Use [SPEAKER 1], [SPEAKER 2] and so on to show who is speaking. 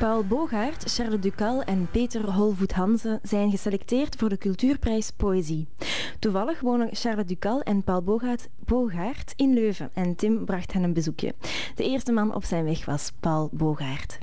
[SPEAKER 1] Paul Bogaert, Charles Ducal en Peter Holvoet-Hansen zijn geselecteerd voor de Cultuurprijs Poëzie. Toevallig wonen Charles Ducal en Paul Bogaert, Bogaert in Leuven en Tim bracht hen een bezoekje. De eerste man op zijn weg was Paul Bogaert.